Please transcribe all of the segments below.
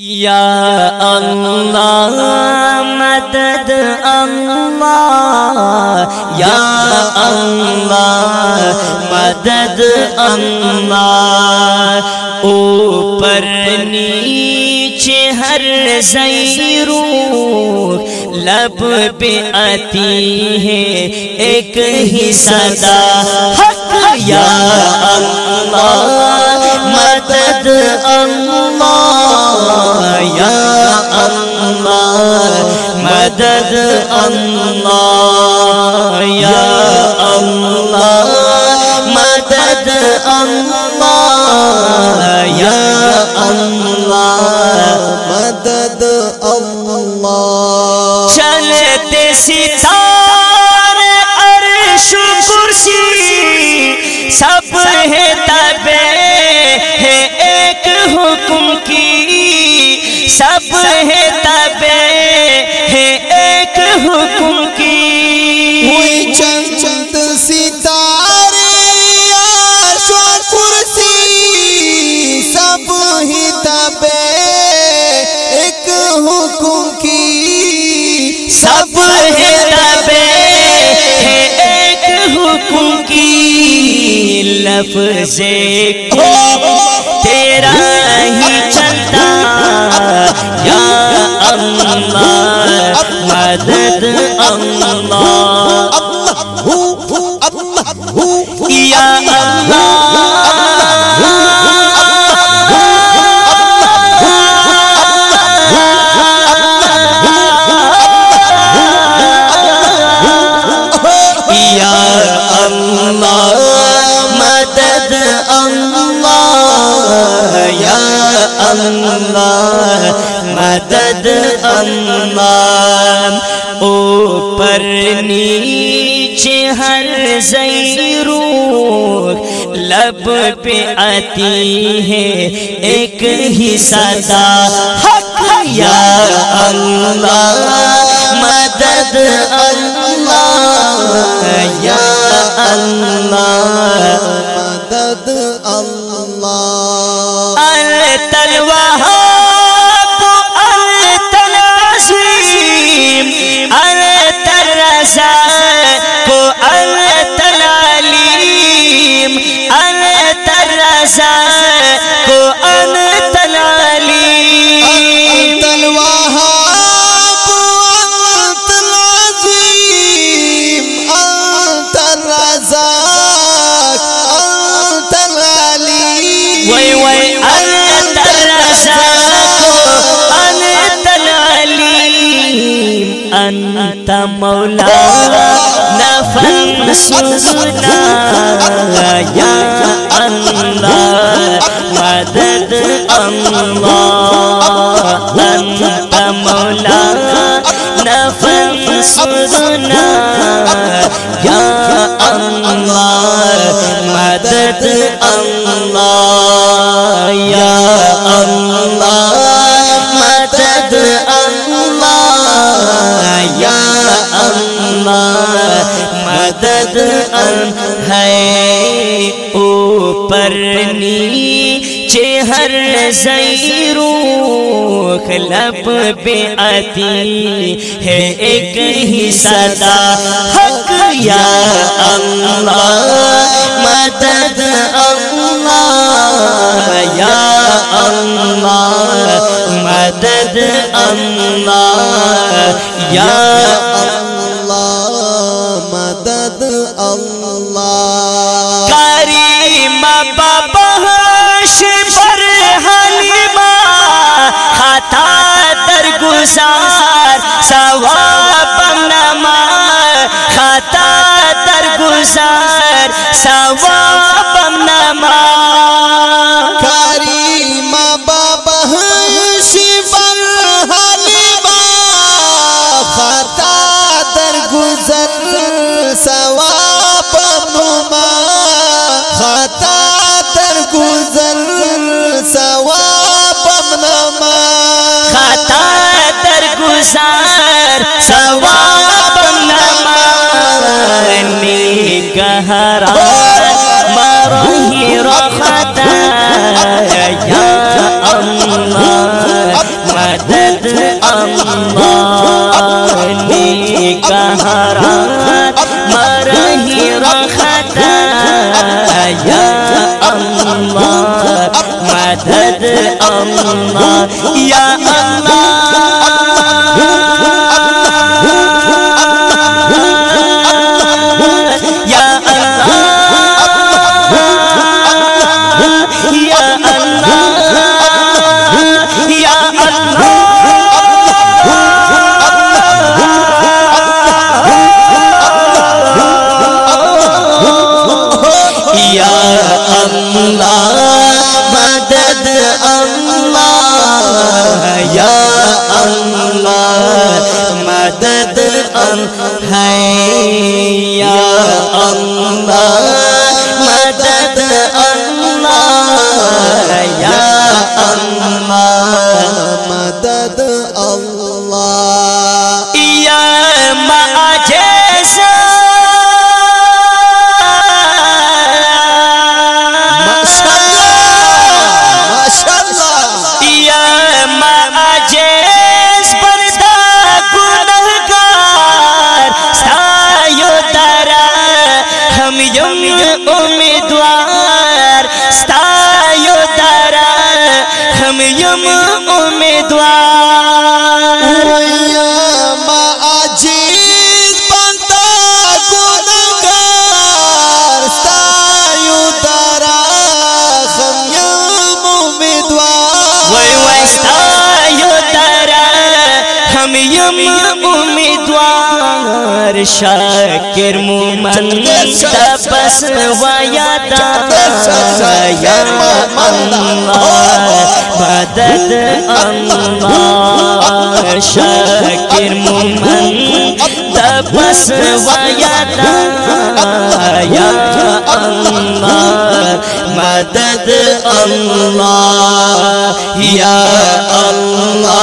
یا اللہ، مدد اللہ، یا اللہ، مدد اللہ۔ اوپر نیچے ہر زیرو، لب پہ آتی ہے ایک ہی صدا۔ حق، یا اللہ، مدد اللہ۔ یا اللہ مدد اللہ یا اللہ مدد اللہ یا اللہ مدد اللہ چلتے ستارے عرش کرسی سب ہے تبے ہے ایک حکم کی۔ ہوئی چند ستارے عرش و کرسی سب ہی تبے ایک حکم کی۔ سب ہے تبے ہے ایک حکم کی۔ لفظ کو تیرا ہی اللہ مدد اللہ اللہ اوپر نیچے ہر زیرو لب پہ آتی ہے ایک ہی صدا حق، یا اللہ، مدد اللہ، یا اللہ، مدد رزاق أنت العلي وي وي أنت الرزاق أنت العليم أنت مولانا فانصرنا يا الله مدد الله. أنت مولانا فانصرنا یا اللہ مدد اللہ یا اللہ مدد اللہ یا اللہ مدد ہے اوپر نیچے ہر زیرو لب پہ آتی ہے ایک ہی صدا حق یا اللہ؟ مدد اللہ یا اللہ؟ مدد اللہ یا اللہ؟ مدد اللہ؟ کریم بابا پر حلیمہ خطا در گزار ثواب نما خطا در گزار ثواب نما۔ حیدر آمنا یا اللہ ہے یا اللہ مدد اللہ یا اللہ مدد ہم یم امیدوار، شاکر، مومن تپس ویا دا یا اللہ مدد اللہ، شاکر، مومن تپس ویا دا یا اللہ مدد اللہ، یا اللہ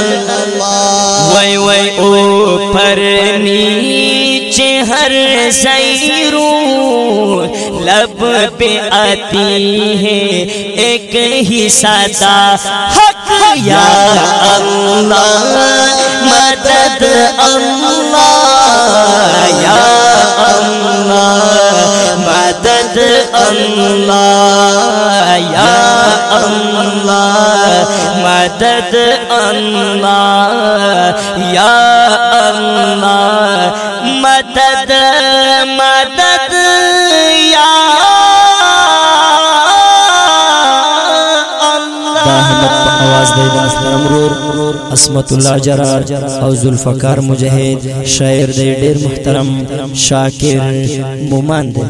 مدد اللہ۔ وای وای اوپر نیچے ہر زیرو لب پہ آتی ہے ایک ہی صدا حق، یا اللہ، مدد اللہ، یا اللہ، مدد اللہ، یا اللہ۔ مدد اللہ، یا اللہ، مدد مدد، یا آواز دے دا محترم عصمت اللہ جرار او ذوالفقار مجاہد، شاعر دے ډیر محترم، شاکر مومن دے